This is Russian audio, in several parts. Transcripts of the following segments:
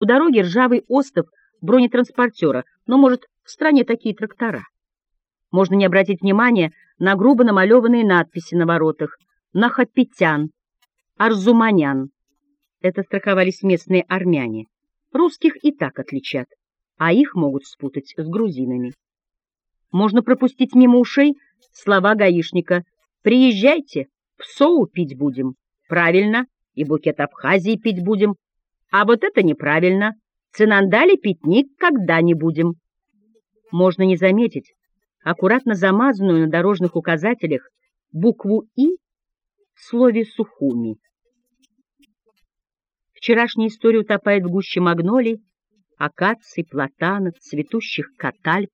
У дороги ржавый остов бронетранспортера, но, может, в стране такие трактора. Можно не обратить внимания на грубо намалеванные надписи на воротах «Нахапетян», «Арзуманян». Это страховались местные армяне. Русских и так отличат, а их могут спутать с грузинами. Можно пропустить мимо ушей слова гаишника «Приезжайте, псоу пить будем». Правильно, и букет Абхазии пить будем. А вот это неправильно. Цинандали пить никогда не будем. Можно не заметить аккуратно замазанную на дорожных указателях букву «И» в слове «Сухуми». Вчерашняя история утопает в гуще магнолий, акаций, платанов, цветущих катальп.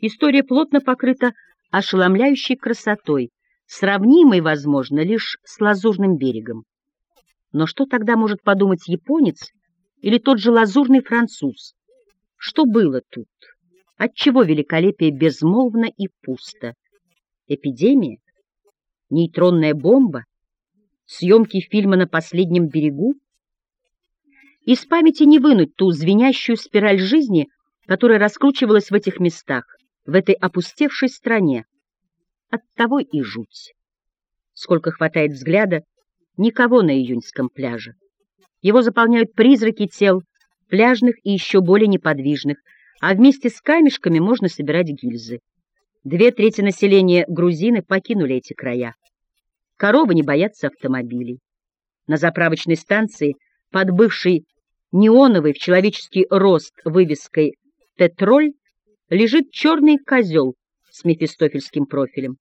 История плотно покрыта ошеломляющей красотой, сравнимой, возможно, лишь с лазурным берегом. Но что тогда может подумать японец или тот же лазурный француз? Что было тут? Отчего великолепие безмолвно и пусто? Эпидемия? Нейтронная бомба? Съемки фильма «На последнем берегу»? Из памяти не вынуть ту звенящую спираль жизни, которая раскручивалась в этих местах, в этой опустевшей стране. Оттого и жуть. Сколько хватает взгляда, никого на июньском пляже. Его заполняют призраки тел, пляжных и еще более неподвижных, а вместе с камешками можно собирать гильзы. Две трети населения грузины покинули эти края. Коровы не боятся автомобилей. На заправочной станции под бывшей неоновой в человеческий рост вывеской «Тетроль» лежит черный козел с мефистофельским профилем.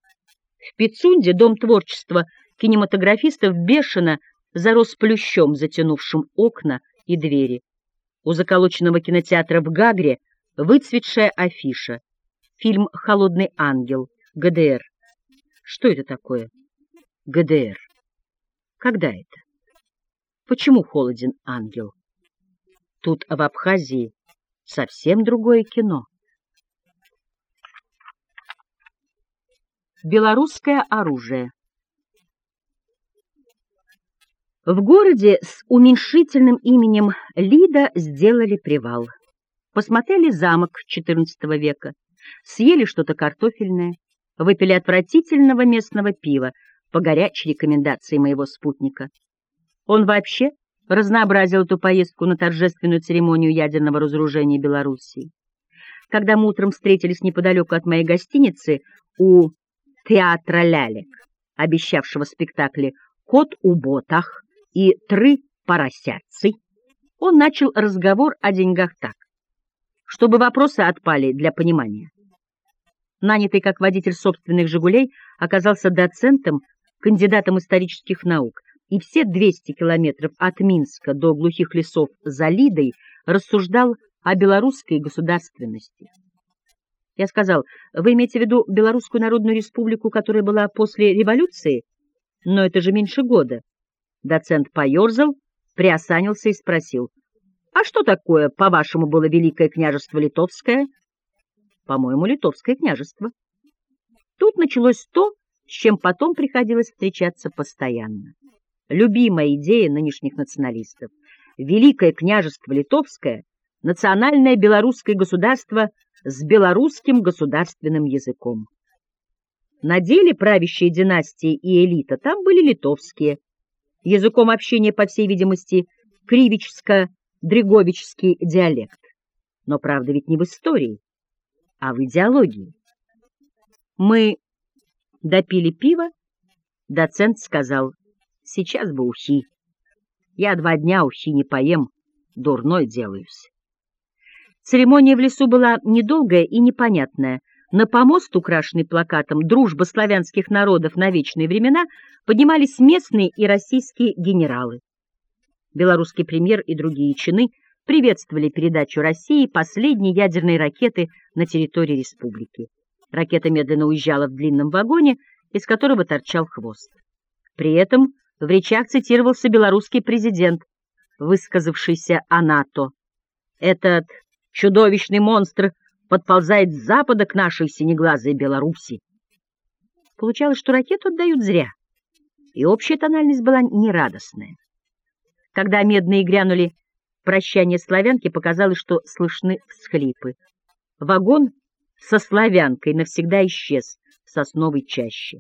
В Пицунде дом творчества кинематографистов бешено зарос плющом, затянувшим окна и двери. У заколоченного кинотеатра в Гагре выцветшая афиша. Фильм «Холодный ангел», ГДР. Что это такое? ГДР. Когда это? Почему холоден ангел? Тут в Абхазии совсем другое кино. Белорусское оружие В городе с уменьшительным именем Лида сделали привал. Посмотрели замок XIV века, съели что-то картофельное, выпили отвратительного местного пива по горячей рекомендации моего спутника. Он вообще разнообразил эту поездку на торжественную церемонию ядерного разоружения Белоруссии. Когда мы утром встретились неподалеку от моей гостиницы у театра «Лялек», обещавшего спектакли «Кот у ботах» и «Тры поросятцы», он начал разговор о деньгах так, чтобы вопросы отпали для понимания. Нанятый как водитель собственных «Жигулей» оказался доцентом, кандидатом исторических наук, и все 200 километров от Минска до глухих лесов за Лидой рассуждал о белорусской государственности. Я сказал, вы имеете в виду Белорусскую Народную Республику, которая была после революции? Но это же меньше года. Доцент поерзал, приосанился и спросил, а что такое, по-вашему, было Великое княжество Литовское? По-моему, Литовское княжество. Тут началось то, с чем потом приходилось встречаться постоянно любимая идея нынешних националистов. Великое княжество Литовское – национальное белорусское государство с белорусским государственным языком. На деле правящие династии и элита там были литовские. Языком общения, по всей видимости, кривичско-дреговичский диалект. Но правда ведь не в истории, а в идеологии. Мы допили пиво, доцент сказал – Сейчас бы ухи. Я два дня ухи не поем, дурной делаюсь. Церемония в лесу была недолгая и непонятная. На помост, украшенный плакатом «Дружба славянских народов на вечные времена», поднимались местные и российские генералы. Белорусский премьер и другие чины приветствовали передачу России последней ядерной ракеты на территории республики. Ракета медленно уезжала в длинном вагоне, из которого торчал хвост. При этом в речах цитировался белорусский президент, высказавшийся о НАТО. «Этот чудовищный монстр подползает с запада к нашей синеглазой Беларуси». Получалось, что ракету отдают зря, и общая тональность была нерадостная. Когда медные грянули прощания славянки показалось, что слышны всхлипы. Вагон со славянкой навсегда исчез в сосновой чаще.